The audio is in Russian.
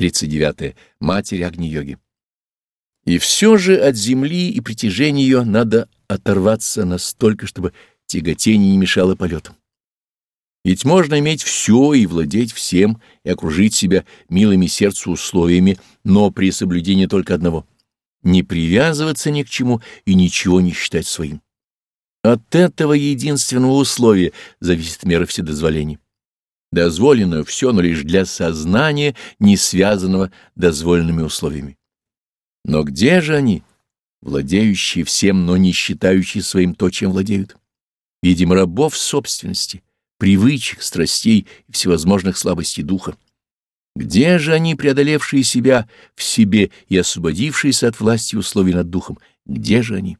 39. Матерь Агни-йоги. И все же от земли и притяжения ее надо оторваться настолько, чтобы тяготение не мешало полету. Ведь можно иметь все и владеть всем, и окружить себя милыми сердцу условиями, но при соблюдении только одного — не привязываться ни к чему и ничего не считать своим. От этого единственного условия зависит мера вседозволения. Дозволено все, но лишь для сознания, не связанного дозволенными условиями. Но где же они, владеющие всем, но не считающие своим то, чем владеют? Видим рабов собственности, привычек, страстей и всевозможных слабостей духа. Где же они, преодолевшие себя в себе и освободившиеся от власти условий над духом? Где же они?